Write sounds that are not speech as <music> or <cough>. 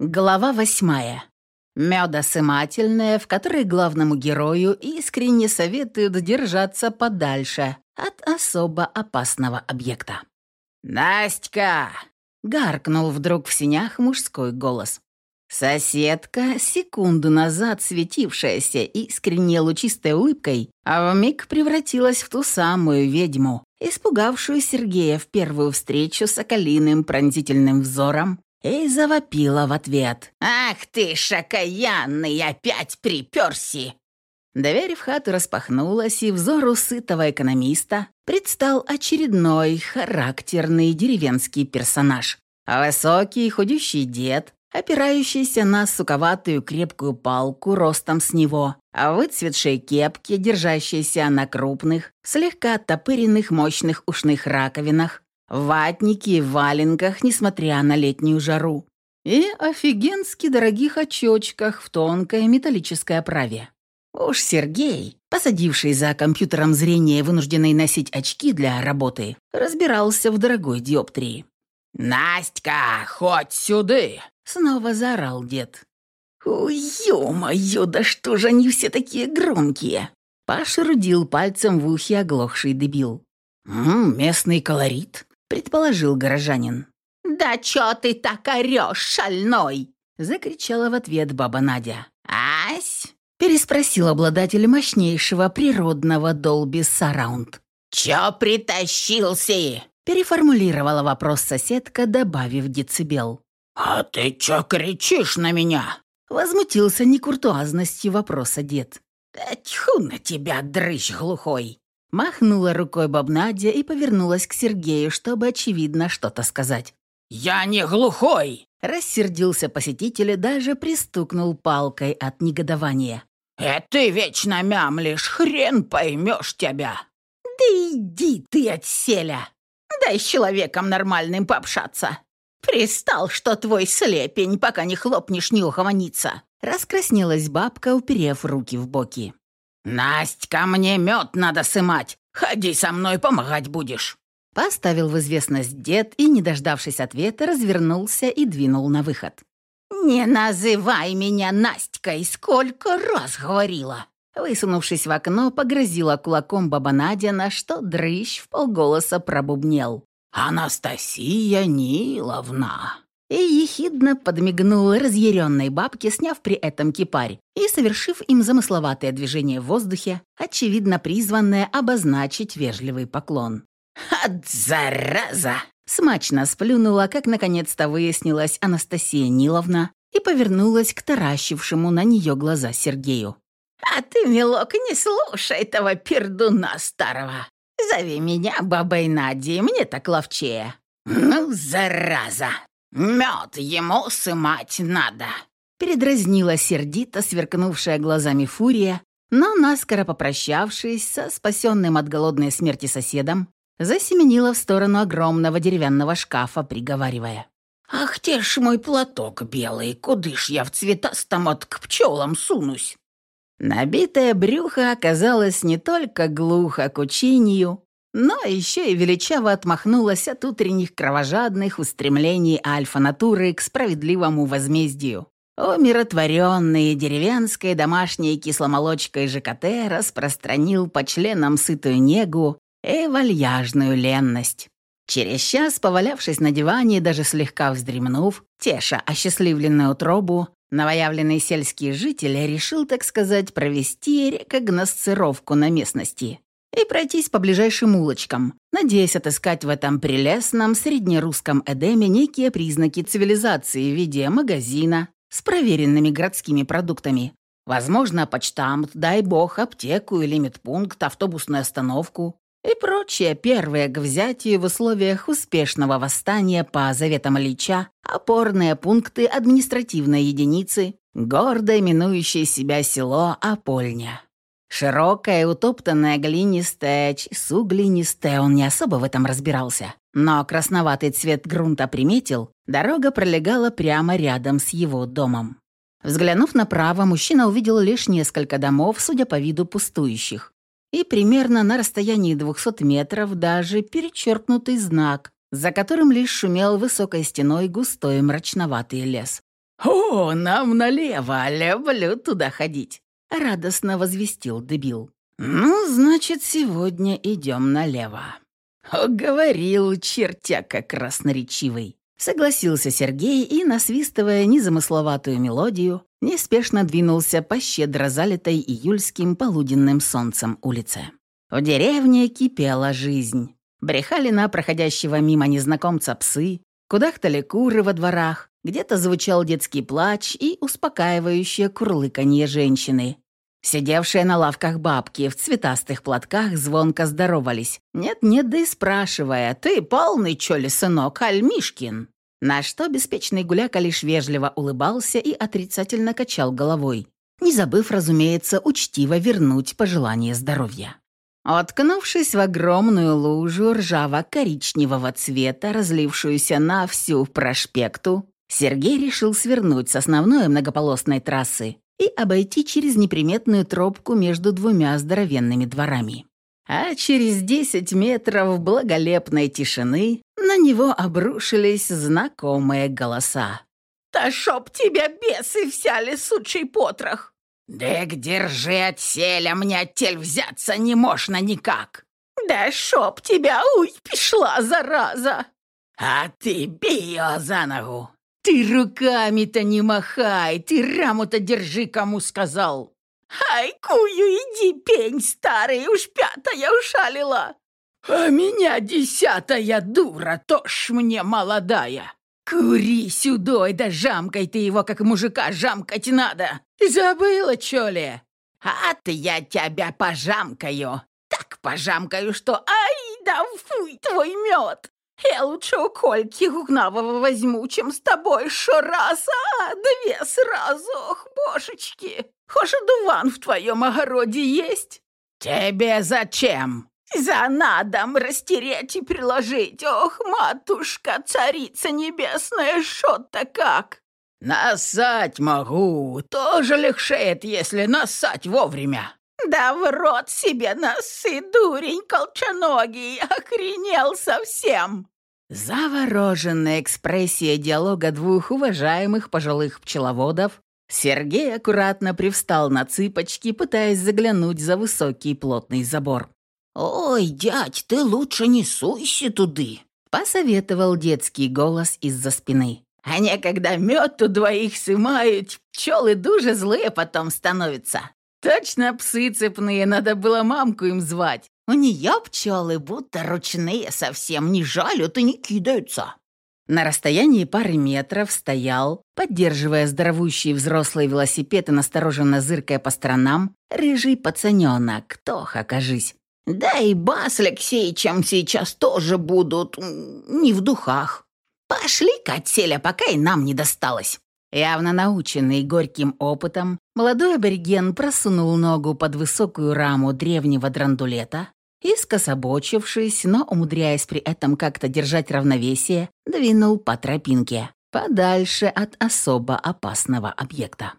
Глава восьмая. Медосымательная, в которой главному герою искренне советуют держаться подальше от особо опасного объекта. «Настя!» — гаркнул вдруг в синях мужской голос. Соседка, секунду назад светившаяся искренне лучистой улыбкой, а вмиг превратилась в ту самую ведьму, испугавшую Сергея в первую встречу с околиным пронзительным взором и завопила в ответ. «Ах ты, шакаянный, опять приперси!» Дверь в хату распахнулась, и взору сытого экономиста предстал очередной характерный деревенский персонаж. Высокий худющий дед, опирающийся на суковатую крепкую палку ростом с него, а выцветшей кепке, держащейся на крупных, слегка оттопыренных мощных ушных раковинах, в и валенках, несмотря на летнюю жару, и офигенски дорогих очочках в тонкой металлической оправе. Уж Сергей, посадивший за компьютером зрение, вынужденный носить очки для работы, разбирался в дорогой диоптрии. «Настя, хоть сюда!» — снова заорал дед. «Ой, ё-моё, да что же они все такие громкие?» Пошерудил пальцем в ухе оглохший дебил. «Ммм, местный колорит», предположил горожанин. «Да чё ты так орёшь, шальной?» закричала в ответ баба Надя. «Ась?» переспросил обладатель мощнейшего природного Dolby Surround. «Чё притащился?» переформулировала вопрос соседка, добавив децибел. «А ты чё кричишь на меня?» возмутился некуртуазностью вопроса дед. «Да тьфу на тебя, дрыщ глухой!» Махнула рукой бабнадя и повернулась к Сергею, чтобы, очевидно, что-то сказать. «Я не глухой!» Рассердился посетитель и даже пристукнул палкой от негодования. «Э, ты вечно мямлишь, хрен поймешь тебя!» «Да иди ты отселя! Дай с человеком нормальным пообщаться!» «Пристал, что твой слепень, пока не хлопнешь, не угомонится!» Раскраснелась бабка, уперев руки в боки. «Настя, мне мед надо сымать. Ходи со мной, помогать будешь». Поставил в известность дед и, не дождавшись ответа, развернулся и двинул на выход. «Не называй меня Настькой, сколько раз говорила!» Высунувшись в окно, погрозила кулаком баба Надя, на что дрыщ в полголоса пробубнел. «Анастасия Ниловна!» И ехидно подмигнул разъяренной бабке, сняв при этом кипарь и совершив им замысловатое движение в воздухе, очевидно призванное обозначить вежливый поклон. «От зараза!» Смачно сплюнула, как наконец-то выяснилась Анастасия Ниловна и повернулась к таращившему на нее глаза Сергею. «А ты, милок, не слушай этого пердуна старого. Зови меня бабой Надей, мне так ловчее». «Ну, зараза!» «Мед ему сымать надо!» Передразнила сердито сверкнувшая глазами фурия, но, наскоро попрощавшись со спасенным от голодной смерти соседом, засеменила в сторону огромного деревянного шкафа, приговаривая. «Ах ты ж мой платок белый, куды ж я в цветастом от к пчелам сунусь?» Набитое брюхо оказалось не только глухо к учению, но еще и величаво отмахнулась от утренних кровожадных устремлений альфа-натуры к справедливому возмездию. Умиротворенные деревенской домашней кисломолочкой ЖКТ распространил по членам сытую негу и вальяжную ленность. Через час, повалявшись на диване, даже слегка вздремнув, теша осчастливленную утробу, новоявленный сельский житель решил, так сказать, провести рекогносцировку на местности и пройтись по ближайшим улочкам, надеясь отыскать в этом прелестном среднерусском Эдеме некие признаки цивилизации в виде магазина с проверенными городскими продуктами. Возможно, почтамт, дай бог, аптеку или медпункт, автобусную остановку и прочее первое к взятию в условиях успешного восстания по заветам Ильича опорные пункты административной единицы, гордо именующее себя село Апольня. Широкая, утоптанная, глинистая, суглинистая, он не особо в этом разбирался. Но красноватый цвет грунта приметил, дорога пролегала прямо рядом с его домом. Взглянув направо, мужчина увидел лишь несколько домов, судя по виду пустующих. И примерно на расстоянии 200 метров даже перечеркнутый знак, за которым лишь шумел высокой стеной густой мрачноватый лес. «О, нам налево, люблю туда ходить», — радостно возвестил дебил. «Ну, значит, сегодня идем налево». «О, говорил, чертяка красноречивый», — согласился Сергей и, насвистывая незамысловатую мелодию, неспешно двинулся по щедро залитой июльским полуденным солнцем улице. В деревне кипела жизнь. Брехали на проходящего мимо незнакомца псы, кудахтали куры во дворах, где-то звучал детский плач и успокаивающее курлыканье женщины. Сидевшие на лавках бабки в цветастых платках звонко здоровались. Нет-нет, да и спрашивая, «Ты полный, чё ли, сынок, Альмишкин?» На что беспечный гуляка лишь вежливо улыбался и отрицательно качал головой, не забыв, разумеется, учтиво вернуть пожелание здоровья. Откнувшись в огромную лужу ржаво-коричневого цвета, разлившуюся на всю проспекту, Сергей решил свернуть с основной многополосной трассы и обойти через неприметную тропку между двумя здоровенными дворами. А через 10 метров благолепной тишины на него обрушились знакомые голоса. «Да чтоб тебя бесы взяли, сучий потрох! «Дык, держи отселя, мне оттель взяться не можно никак!» «Да чтоб тебя, уй, пішла, зараза!» «А ты бей ее за ногу!» «Ты руками-то не махай, ты раму-то держи, кому сказал!» «Ай, кую, иди, пень старый, уж пятая ушалила!» «А меня десятая дура, тоже мне молодая!» «Кури сюдой, да жамкай ты его, как мужика жамкать надо! Забыла, чё ли?» «А ты я тебя пожамкаю! Так пожамкаю, что ай да фуй твой мед! Я лучше у Кольки Гугнавого возьму, чем с тобой шо раз, а две сразу, ох, божечки! Хош дуван в твоем огороде есть?» «Тебе зачем?» «За надом растереть и приложить! Ох, матушка, царица небесная, шо-то как!» «Нассать могу, тоже легшеет, если нассать вовремя!» «Да в рот себе носы, дурень колчаногий, <laughs> охренел совсем!» Завороженная экспрессия диалога двух уважаемых пожилых пчеловодов, Сергей аккуратно привстал на цыпочки, пытаясь заглянуть за высокий плотный забор. «Ой, дядь, ты лучше не суйся туды!» — посоветовал детский голос из-за спины. «А некогда мед у двоих сымают, пчелы дуже злые потом становятся. Точно псы цепные, надо было мамку им звать. У нее пчелы будто ручные совсем, не жалют и не кидаются». На расстоянии пары метров стоял, поддерживая здоровущий взрослый велосипед и настороженно зыркая по сторонам, рыжий пацаненок, Тоха, кажись, да и Бас с Алексеичем сейчас тоже будут не в духах. Пошли-ка отселя, пока и нам не досталось». Явно наученный горьким опытом, молодой абориген просунул ногу под высокую раму древнего драндулета и, скособочившись, но умудряясь при этом как-то держать равновесие, двинул по тропинке, подальше от особо опасного объекта.